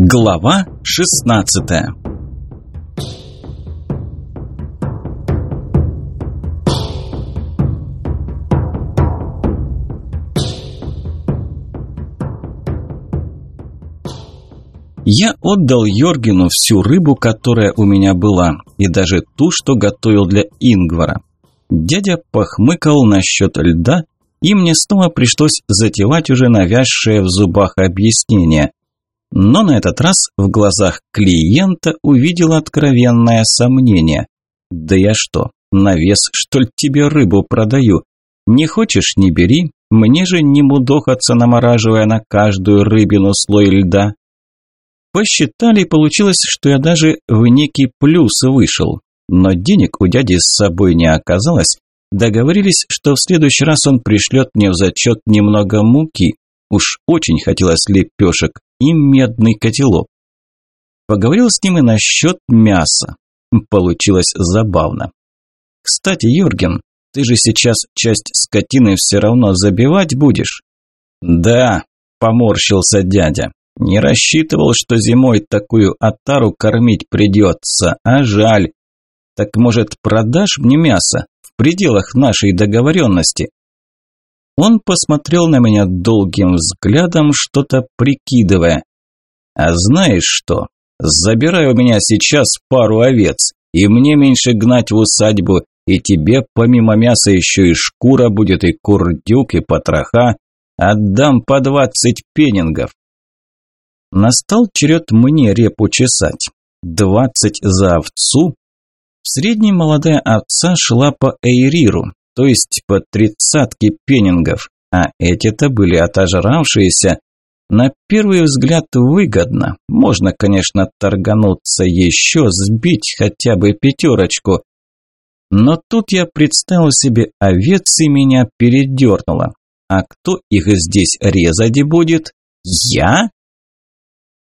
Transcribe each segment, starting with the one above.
Глава 16 Я отдал Йоргену всю рыбу, которая у меня была, и даже ту, что готовил для Ингвара. Дядя похмыкал насчет льда, и мне снова пришлось затевать уже навязшее в зубах объяснение. Но на этот раз в глазах клиента увидел откровенное сомнение. «Да я что, на вес, что ли, тебе рыбу продаю? Не хочешь – не бери, мне же не мудохаться, намораживая на каждую рыбину слой льда». Посчитали, получилось, что я даже в некий плюс вышел. Но денег у дяди с собой не оказалось. Договорились, что в следующий раз он пришлет мне в зачет немного муки. Уж очень хотелось лепешек и медный котелок. Поговорил с ним и насчет мяса. Получилось забавно. Кстати, Юрген, ты же сейчас часть скотины все равно забивать будешь? Да, поморщился дядя. Не рассчитывал, что зимой такую отару кормить придется, а жаль. Так может, продашь мне мясо в пределах нашей договоренности? Он посмотрел на меня долгим взглядом, что-то прикидывая. А знаешь что? Забирай у меня сейчас пару овец, и мне меньше гнать в усадьбу, и тебе помимо мяса еще и шкура будет, и курдюк, и потроха. Отдам по двадцать пенингов. Настал черед мне репу чесать. Двадцать за овцу? В среднем молодая овца шла по эйриру, то есть по тридцатке пенингов, а эти-то были отожравшиеся. На первый взгляд выгодно. Можно, конечно, торгануться еще, сбить хотя бы пятерочку. Но тут я представил себе овец и меня передернуло. А кто их здесь резать будет? Я?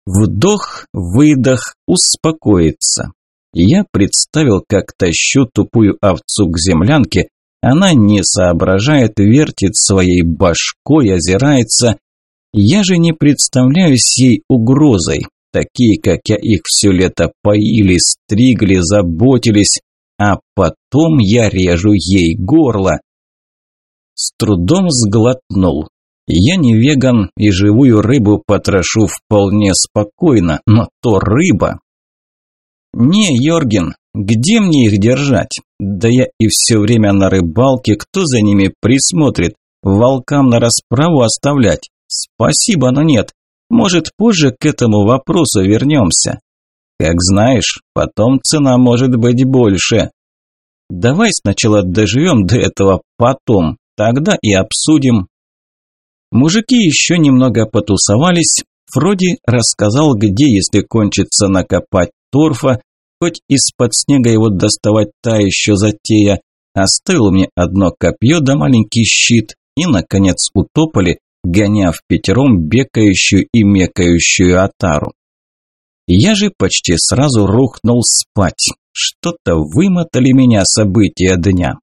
Вдох, выдох, успокоиться. Я представил, как тащу тупую овцу к землянке. Она не соображает, вертит своей башкой, озирается. Я же не представляюсь ей угрозой. Такие, как я, их все лето поили, стригли, заботились. А потом я режу ей горло. С трудом сглотнул. Я не веган и живую рыбу потрошу вполне спокойно, но то рыба. Не, Йорген, где мне их держать? Да я и все время на рыбалке, кто за ними присмотрит? Волкам на расправу оставлять? Спасибо, но нет. Может, позже к этому вопросу вернемся. Как знаешь, потом цена может быть больше. Давай сначала доживем до этого потом, тогда и обсудим, Мужики еще немного потусовались. Фроди рассказал, где, если кончится, накопать торфа, хоть из-под снега его доставать та еще затея. Оставил мне одно копье да маленький щит и, наконец, утопали, гоня в пятером бекающую и мекающую отару. Я же почти сразу рухнул спать. Что-то вымотали меня события дня.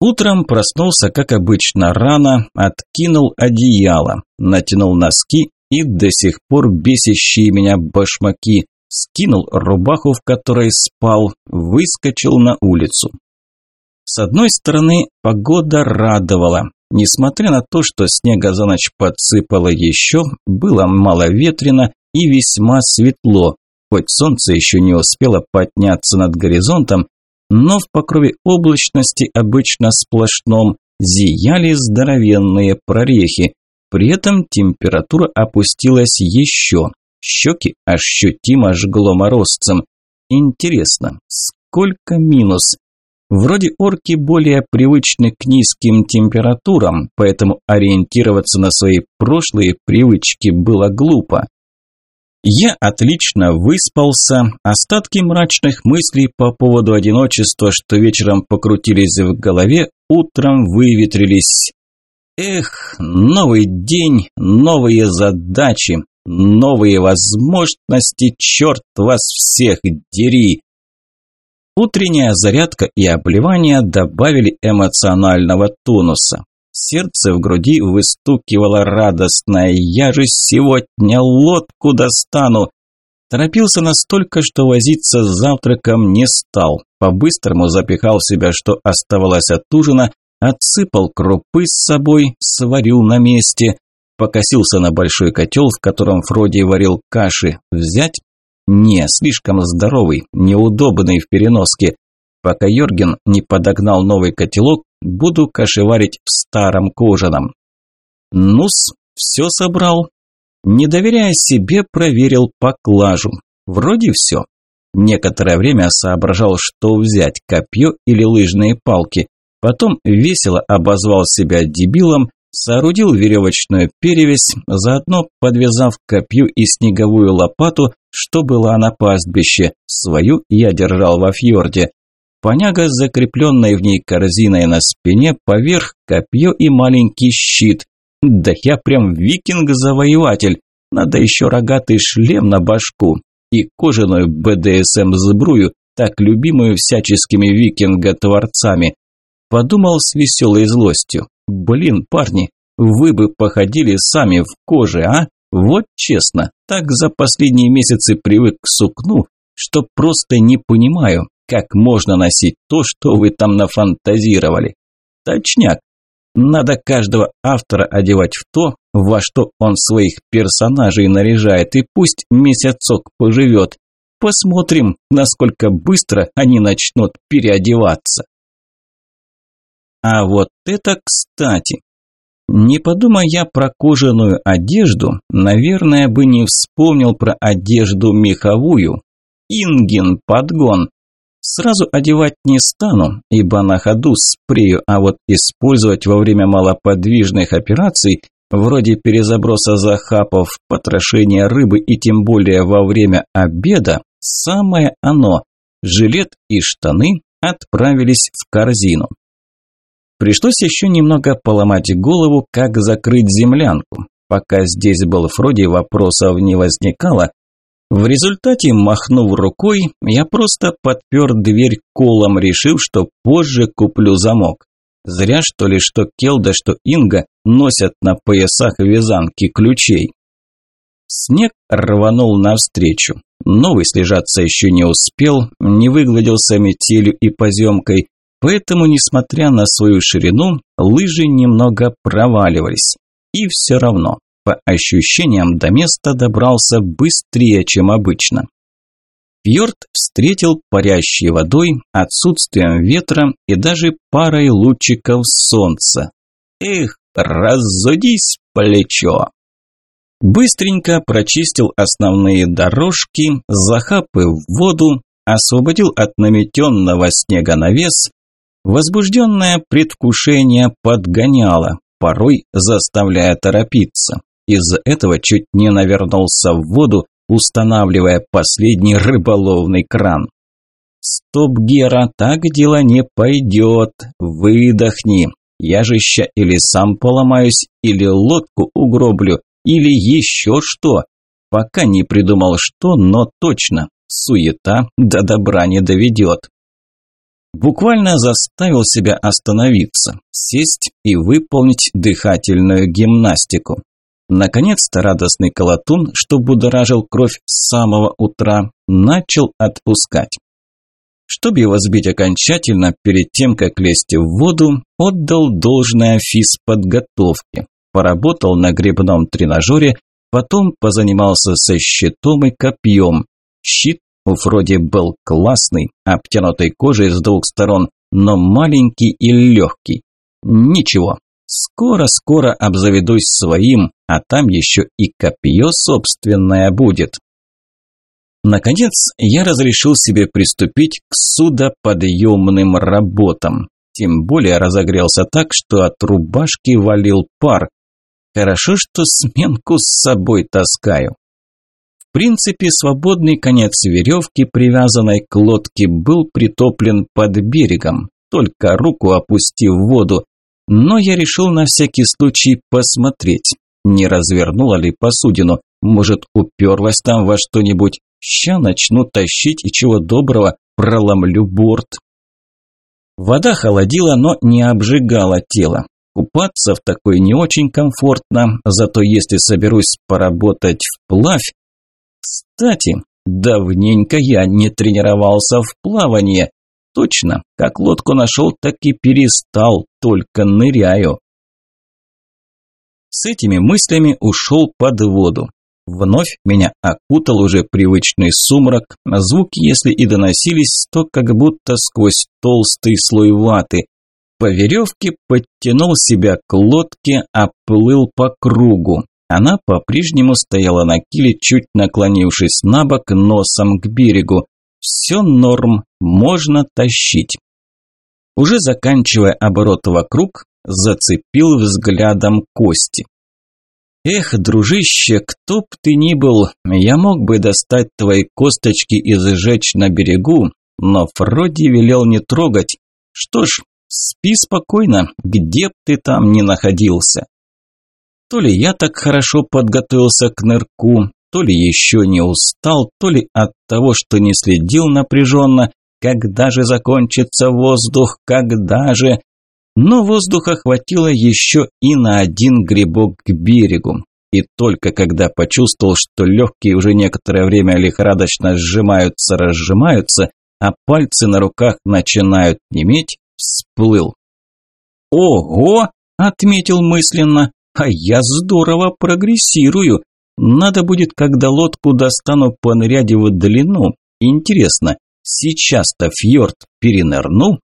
Утром проснулся, как обычно, рано, откинул одеяло, натянул носки и до сих пор бесящие меня башмаки, скинул рубаху, в которой спал, выскочил на улицу. С одной стороны, погода радовала. Несмотря на то, что снега за ночь подсыпало еще, было мало ветрено и весьма светло, хоть солнце еще не успело подняться над горизонтом, но в покрове облачности, обычно сплошном, зияли здоровенные прорехи. При этом температура опустилась еще. Щеки ощутимо жгло морозцем. Интересно, сколько минус? Вроде орки более привычны к низким температурам, поэтому ориентироваться на свои прошлые привычки было глупо. Я отлично выспался, остатки мрачных мыслей по поводу одиночества, что вечером покрутились в голове, утром выветрились. Эх, новый день, новые задачи, новые возможности, черт вас всех дери. Утренняя зарядка и обливание добавили эмоционального тонуса. Сердце в груди выстукивало радостное «Я же сегодня лодку достану!» Торопился настолько, что возиться с завтраком не стал. По-быстрому запихал себя, что оставалось от ужина, отсыпал крупы с собой, сварил на месте, покосился на большой котел, в котором Фроди варил каши. Взять? Не, слишком здоровый, неудобный в переноске. Пока Йорген не подогнал новый котелок, буду кашеварить в старом кожаном. Нус, все собрал. Не доверяя себе, проверил поклажу. Вроде все. Некоторое время соображал, что взять, копье или лыжные палки. Потом весело обозвал себя дебилом, соорудил веревочную перевязь, заодно подвязав копью и снеговую лопату, что была на пастбище. Свою я держал во фьорде. Поняга с закрепленной в ней корзиной на спине, поверх копье и маленький щит. Да я прям викинг-завоеватель. Надо еще рогатый шлем на башку и кожаную БДСМ-сбрую, так любимую всяческими викинго-творцами. Подумал с веселой злостью. Блин, парни, вы бы походили сами в коже, а? Вот честно, так за последние месяцы привык к сукну, что просто не понимаю, как можно носить то, что вы там нафантазировали? Точняк. Надо каждого автора одевать в то, во что он своих персонажей наряжает, и пусть месяцок поживет. Посмотрим, насколько быстро они начнут переодеваться. А вот это кстати. Не подумая я про кожаную одежду, наверное, бы не вспомнил про одежду меховую. Ингин подгон. Сразу одевать не стану, ибо на ходу спрею, а вот использовать во время малоподвижных операций, вроде перезаброса захапов, потрошения рыбы и тем более во время обеда, самое оно. Жилет и штаны отправились в корзину. Пришлось еще немного поломать голову, как закрыть землянку. Пока здесь был Фроди, вопросов не возникало, в результате, махнув рукой, я просто подпер дверь колом, решив, что позже куплю замок. Зря что ли, что Келда, что Инга носят на поясах вязанки ключей. Снег рванул навстречу. Новый слежаться еще не успел, не выгладился метелью и поземкой, поэтому, несмотря на свою ширину, лыжи немного проваливались. И все равно, по ощущениям, до места добрался быстрее, чем обычно. Фьорд встретил парящей водой, отсутствием ветра и даже парой лучиков солнца. Эх, разудись, плечо! Быстренько прочистил основные дорожки, захапы в воду, освободил от наметенного снега навес. Возбужденное предвкушение подгоняло, порой заставляя торопиться. Из-за этого чуть не навернулся в воду, устанавливая последний рыболовный кран. «Стоп, Гера, так дело не пойдет. Выдохни. Я же ща или сам поломаюсь, или лодку угроблю, или еще что. Пока не придумал что, но точно. Суета до добра не доведет». Буквально заставил себя остановиться, сесть и выполнить дыхательную гимнастику. Наконец-то радостный колотун, что будоражил кровь с самого утра, начал отпускать. Чтобы его сбить окончательно, перед тем, как лезть в воду, отдал должное физподготовке. Поработал на грибном тренажере, потом позанимался со щитом и копьем. Щит вроде был классный, обтянутый кожей с двух сторон, но маленький и легкий. Ничего, Скоро-скоро обзаведусь своим, а там еще и копье собственное будет. Наконец, я разрешил себе приступить к судоподъемным работам. Тем более разогрелся так, что от рубашки валил пар. Хорошо, что сменку с собой таскаю. Принципе, свободный конец веревки, привязанной к лодке, был притоплен под берегом. Только руку опустив в воду, но я решил на всякий случай посмотреть, не развернула ли посудину. Может, уперлась там во что-нибудь. Ща начну тащить и чего доброго проломлю борт. Вода холодила, но не обжигала тело. Купаться в такой не очень комфортно, зато если соберусь поработать вплавь... Кстати, давненько я не тренировался в плавании. Точно, как лодку нашел, так и перестал, только ныряю. С этими мыслями ушел под воду. Вновь меня окутал уже привычный сумрак, звуки, если и доносились, то как будто сквозь толстый слой ваты. По веревке подтянул себя к лодке, оплыл по кругу. Она по-прежнему стояла на киле, чуть наклонившись на бок носом к берегу. Все норм, можно тащить. Уже заканчивая оборот вокруг, зацепил взглядом кости. Эх, дружище, кто б ты ни был, я мог бы достать твои косточки и зажечь на берегу, но Фроди велел не трогать. Что ж, спи спокойно, где б ты там ни находился. То ли я так хорошо подготовился к нырку, то ли еще не устал, то ли от того, что не следил напряженно, когда же закончится воздух, когда же... Но воздуха хватило еще и на один грибок к берегу. И только когда почувствовал, что легкие уже некоторое время лихорадочно сжимаются, разжимаются, а пальцы на руках начинают неметь, всплыл. «Ого!» – отметил мысленно. «А я здорово прогрессирую. Надо будет, когда лодку достану, понырять в длину. Интересно, сейчас-то фьорд перенырну?»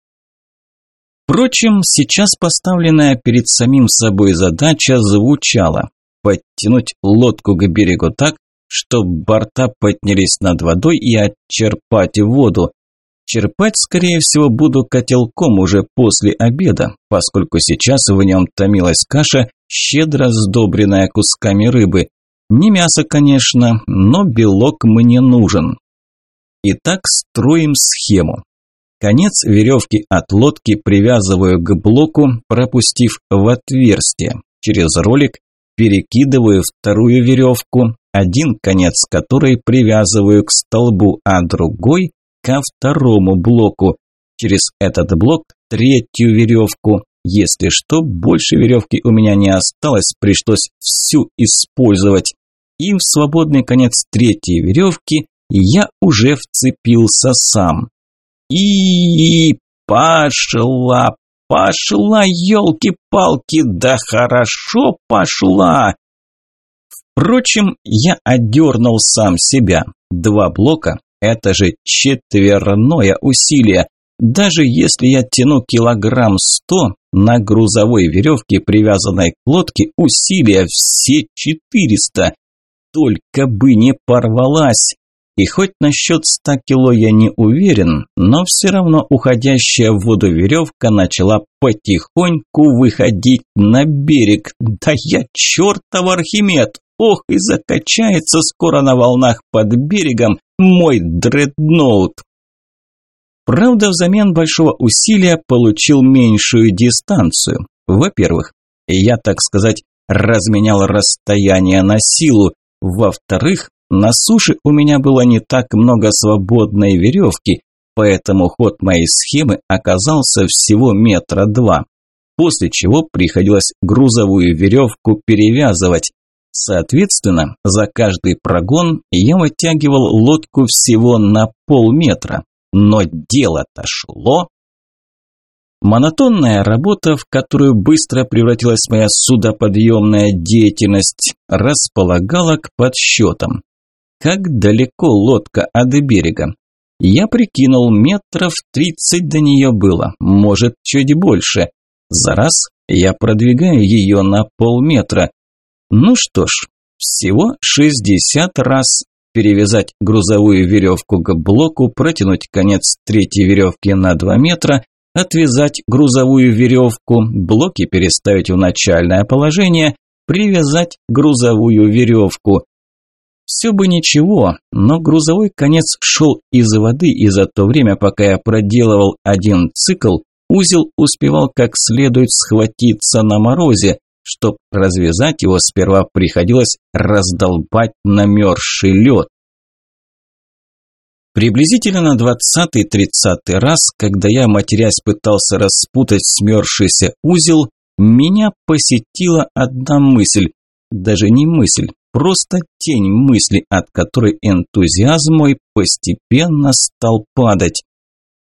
Впрочем, сейчас поставленная перед самим собой задача звучала подтянуть лодку к берегу так, чтобы борта поднялись над водой и отчерпать воду. Черпать, скорее всего, буду котелком уже после обеда, поскольку сейчас в нем томилась каша, щедро сдобренная кусками рыбы. Не мясо, конечно, но белок мне нужен. Итак, строим схему. Конец веревки от лодки привязываю к блоку, пропустив в отверстие. Через ролик перекидываю вторую веревку, один конец которой привязываю к столбу, а другой ко второму блоку. Через этот блок третью веревку. Если что, больше веревки у меня не осталось, пришлось всю использовать. И в свободный конец третьей веревки я уже вцепился сам. И пошла, пошла, елки-палки, да хорошо пошла. Впрочем, я одернул сам себя. Два блока – это же четверное усилие. Даже если я тяну килограмм сто, на грузовой веревке, привязанной к лодке, усилия все четыреста. Только бы не порвалась. И хоть насчет ста кило я не уверен, но все равно уходящая в воду веревка начала потихоньку выходить на берег. Да я чертов Архимед! Ох, и закачается скоро на волнах под берегом мой дредноут. Правда, взамен большого усилия получил меньшую дистанцию. Во-первых, я, так сказать, разменял расстояние на силу. Во-вторых, на суше у меня было не так много свободной веревки, поэтому ход моей схемы оказался всего метра два, после чего приходилось грузовую веревку перевязывать. Соответственно, за каждый прогон я вытягивал лодку всего на полметра. Но дело-то шло. Монотонная работа, в которую быстро превратилась моя судоподъемная деятельность, располагала к подсчетам. Как далеко лодка от берега? Я прикинул, метров тридцать до нее было, может, чуть больше. За раз я продвигаю ее на полметра. Ну что ж, всего шестьдесят раз. Перевязать грузовую веревку к блоку, протянуть конец третьей веревки на два метра, отвязать грузовую веревку, блоки переставить в начальное положение, привязать грузовую веревку. Все бы ничего, но грузовой конец шел из воды, и за то время, пока я проделывал один цикл, узел успевал как следует схватиться на морозе. Чтоб развязать его, сперва приходилось раздолбать намерзший лед. Приблизительно на двадцатый-тридцатый раз, когда я, матерясь, пытался распутать смерзшийся узел, меня посетила одна мысль, даже не мысль, просто тень мысли, от которой энтузиазм мой постепенно стал падать.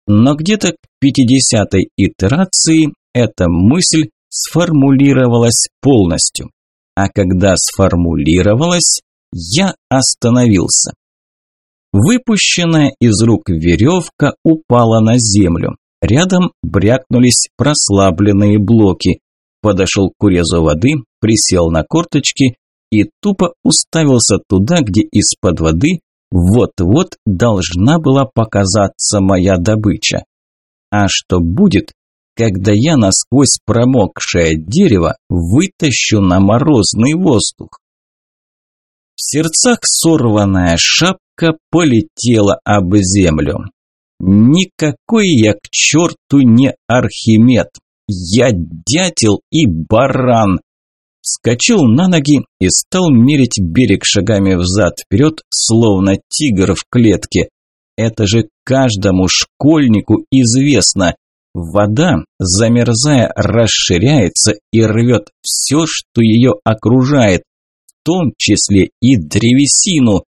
Но где-то к пятидесятой итерации эта мысль сформулировалась полностью. А когда сформулировалась, я остановился. Выпущенная из рук веревка упала на землю. Рядом брякнулись прослабленные блоки. Подошел к урезу воды, присел на корточки и тупо уставился туда, где из-под воды вот-вот должна была показаться моя добыча. А что будет, когда я насквозь промокшее дерево вытащу на морозный воздух? В сердцах сорванная шапка полетела об землю. Никакой я к черту не Архимед. Я дятел и баран. Вскочил на ноги и стал мерить берег шагами взад-вперед, словно тигр в клетке. Это же каждому школьнику известно. Вода, замерзая, расширяется и рвет все, что ее окружает, в том числе и древесину.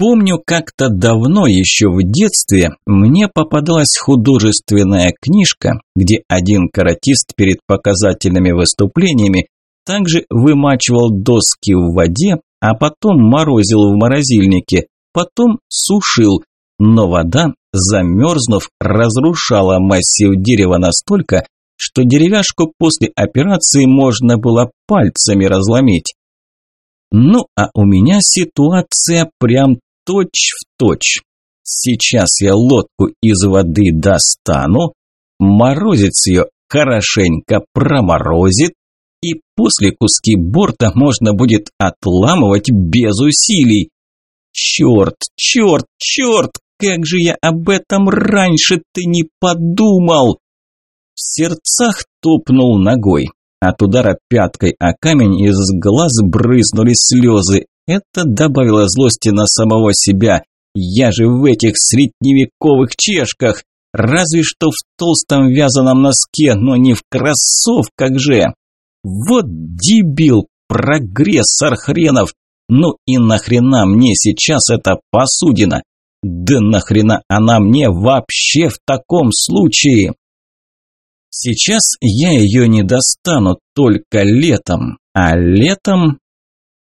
Помню, как-то давно, еще в детстве, мне попадалась художественная книжка, где один каратист перед показательными выступлениями также вымачивал доски в воде, а потом морозил в морозильнике, потом сушил, но вода, замерзнув, разрушала массив дерева настолько, что деревяшку после операции можно было пальцами разломить. Ну, а у меня ситуация прям точь-в-точь. Точь. Сейчас я лодку из воды достану, морозец ее хорошенько проморозит, и после куски борта можно будет отламывать без усилий. Черт, черт, черт, как же я об этом раньше ты не подумал? В сердцах топнул ногой. От удара пяткой о камень из глаз брызнули слезы. Это добавило злости на самого себя. Я же в этих средневековых чешках. Разве что в толстом вязаном носке, но не в кроссовках же. Вот дебил, прогрессор хренов. Ну и нахрена мне сейчас эта посудина? Да нахрена она мне вообще в таком случае? Сейчас я ее не достану только летом, а летом...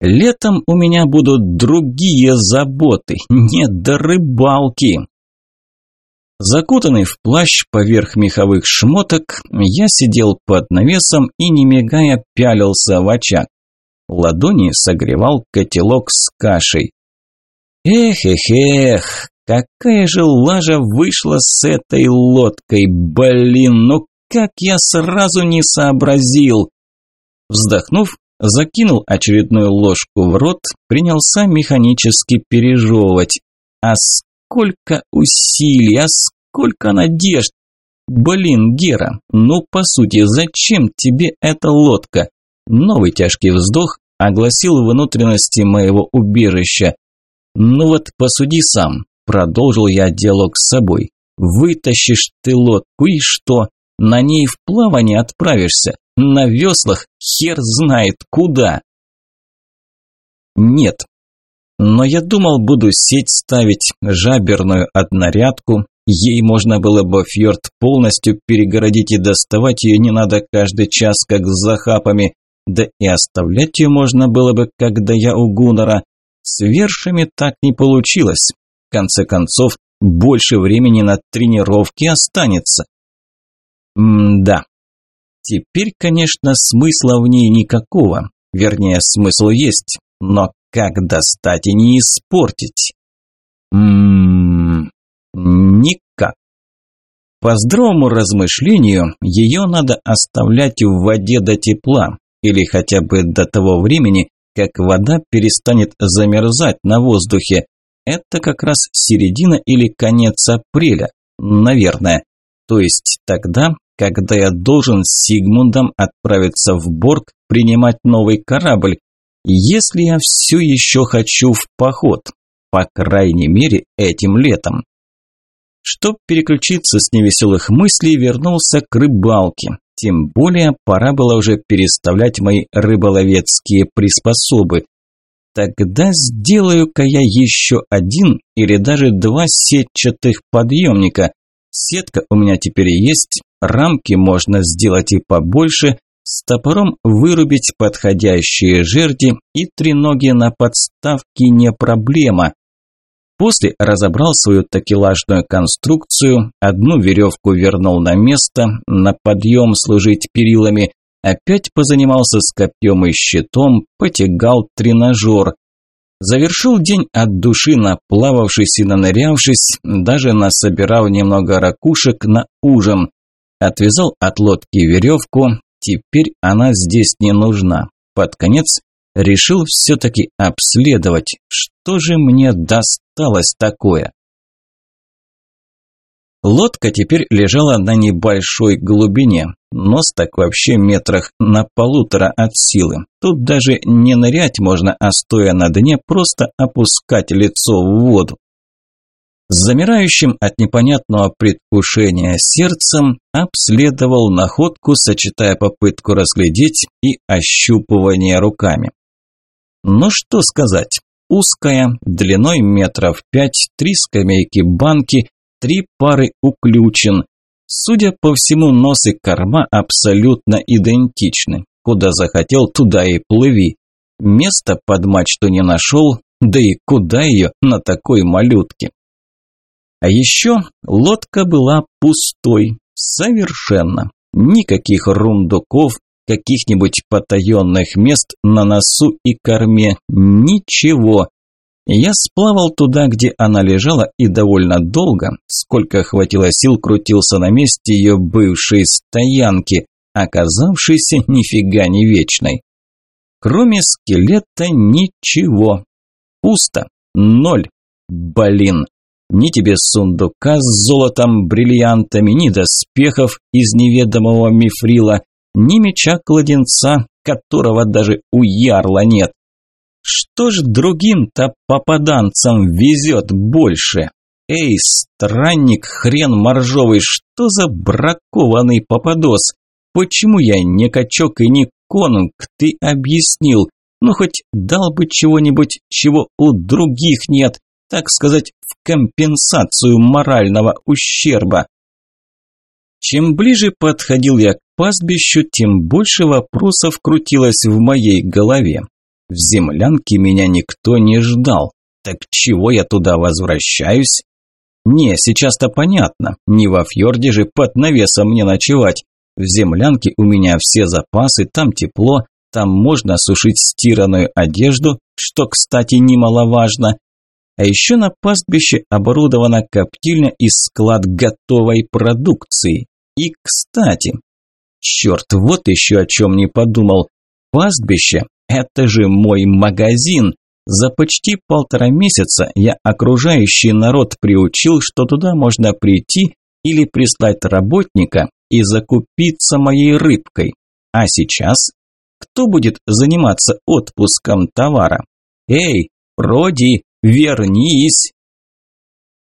Летом у меня будут другие заботы, не до рыбалки. Закутанный в плащ поверх меховых шмоток, я сидел под навесом и, не мигая, пялился в очаг. Ладони согревал котелок с кашей. Эх-эх-эх, какая же лажа вышла с этой лодкой, блин, ну как я сразу не сообразил. Вздохнув, закинул очередную ложку в рот, принялся механически пережевывать. А сколько усилий, а сколько надежд! Блин, Гера, ну по сути, зачем тебе эта лодка? Новый тяжкий вздох огласил внутренности моего убежища. Ну вот посуди сам, продолжил я диалог с собой. Вытащишь ты лодку и что? На ней в плавание отправишься, на веслах хер знает куда. Нет, но я думал, буду сеть ставить, жаберную однорядку. Ей можно было бы фьорд полностью перегородить и доставать ее не надо каждый час, как с захапами. Да и оставлять ее можно было бы, когда я у Гуннера. С вершами так не получилось. В конце концов, больше времени на тренировки останется. М-да. Теперь, конечно, смысла в ней никакого. Вернее, смысл есть, но как достать и не испортить? Ммм, никак. По здравому размышлению, ее надо оставлять в воде до тепла, или хотя бы до того времени, как вода перестанет замерзать на воздухе. Это как раз середина или конец апреля, наверное. То есть тогда, когда я должен с Сигмундом отправиться в Борг принимать новый корабль, если я все еще хочу в поход, по крайней мере этим летом. Чтоб переключиться с невеселых мыслей, вернулся к рыбалке. Тем более пора было уже переставлять мои рыболовецкие приспособы. Тогда сделаю-ка я еще один или даже два сетчатых подъемника. Сетка у меня теперь есть, рамки можно сделать и побольше, с топором вырубить подходящие жерди и треноги на подставке не проблема. После разобрал свою такелажную конструкцию, одну веревку вернул на место, на подъем служить перилами, опять позанимался с копьем и щитом, потягал тренажер. Завершил день от души наплававшись и нанырявшись, даже насобирал немного ракушек на ужин. Отвязал от лодки веревку, теперь она здесь не нужна. Под конец решил все-таки обследовать, что же мне досталось такое. Лодка теперь лежала на небольшой глубине, нос так вообще метрах на полутора от силы. Тут даже не нырять можно, а стоя на дне, просто опускать лицо в воду. С замирающим от непонятного предвкушения сердцем обследовал находку, сочетая попытку разглядеть и ощупывание руками. Но что сказать? Узкая, длиной метров пять, три скамейки банки, три пары уключен. Судя по всему, нос и корма абсолютно идентичны. Куда захотел, туда и плыви. Места под мачту не нашел, да и куда ее на такой малютке. А еще лодка была пустой, совершенно. Никаких рундуков, каких-нибудь потаенных мест на носу и корме, ничего. Я сплавал туда, где она лежала, и довольно долго, сколько хватило сил, крутился на месте ее бывшей стоянки, оказавшейся нифига не вечной. Кроме скелета ничего. Пусто. Ноль. Блин. Ни тебе сундука с золотом, бриллиантами, ни доспехов из неведомого мифрила, ни меча-кладенца, которого даже у ярла нет. Что ж другим-то попаданцам везет больше? Эй, странник, хрен моржовый, что за бракованный попадос? Почему я не качок и не конунг, ты объяснил? Ну хоть дал бы чего-нибудь, чего у других нет, так сказать, в компенсацию морального ущерба. Чем ближе подходил я к пастбищу, тем больше вопросов крутилось в моей голове. В землянке меня никто не ждал. Так чего я туда возвращаюсь? Не, сейчас-то понятно. Не во фьорде же под навесом мне ночевать. В землянке у меня все запасы, там тепло, там можно сушить стиранную одежду, что, кстати, немаловажно. А еще на пастбище оборудована коптильня и склад готовой продукции. И, кстати, черт, вот еще о чем не подумал. Пастбище – это же мой магазин. За почти полтора месяца я окружающий народ приучил, что туда можно прийти или прислать работника и закупиться моей рыбкой. А сейчас кто будет заниматься отпуском товара? Эй, Роди, вернись!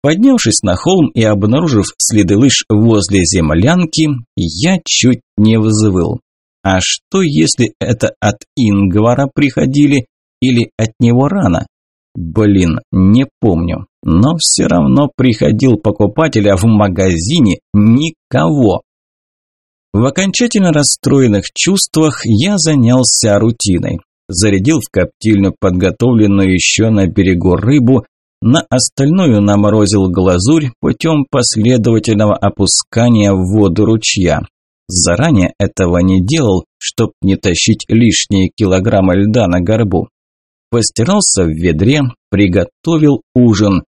Поднявшись на холм и обнаружив следы лыж возле землянки, я чуть не взвыл. А что, если это от Ингвара приходили или от него рано? Блин, не помню. Но все равно приходил покупатель, а в магазине никого. В окончательно расстроенных чувствах я занялся рутиной. Зарядил в коптильню подготовленную еще на берегу рыбу, на остальную наморозил глазурь путем последовательного опускания в воду ручья. Заранее этого не делал, чтоб не тащить лишние килограммы льда на горбу. Постирался в ведре, приготовил ужин.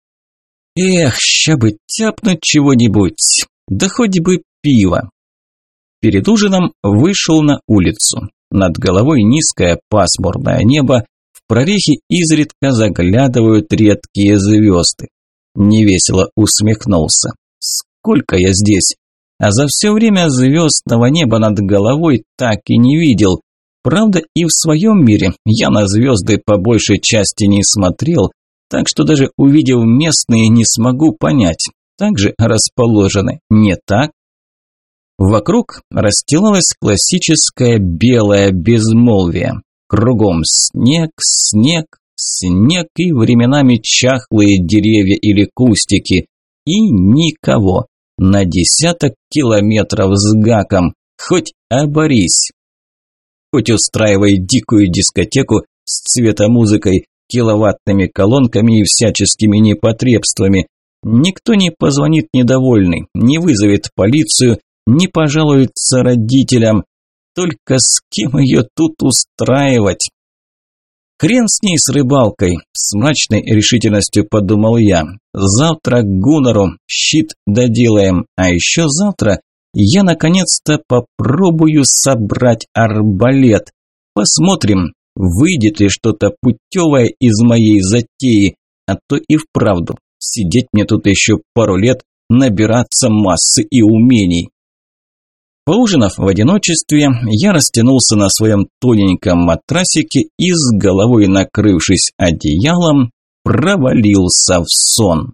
Эх, ща бы тяпнуть чего-нибудь, да хоть бы пиво. Перед ужином вышел на улицу. Над головой низкое пасмурное небо, прорехи изредка заглядывают редкие звезды. Невесело усмехнулся. Сколько я здесь? А за все время звездного неба над головой так и не видел. Правда, и в своем мире я на звезды по большей части не смотрел, так что даже увидев местные, не смогу понять, так же расположены, не так? Вокруг расстилалось классическое белое безмолвие. Кругом снег, снег, снег и временами чахлые деревья или кустики. И никого. На десяток километров с гаком. Хоть оборись. Хоть устраивай дикую дискотеку с цветомузыкой, киловаттными колонками и всяческими непотребствами. Никто не позвонит недовольный, не вызовет полицию, не пожалуется родителям. Только с кем ее тут устраивать? Хрен с ней с рыбалкой, с мрачной решительностью подумал я. Завтра к Гунору щит доделаем, а еще завтра я наконец-то попробую собрать арбалет. Посмотрим, выйдет ли что-то путевое из моей затеи, а то и вправду сидеть мне тут еще пару лет, набираться массы и умений. Поужинав в одиночестве, я растянулся на своем тоненьком матрасике и с головой накрывшись одеялом, провалился в сон.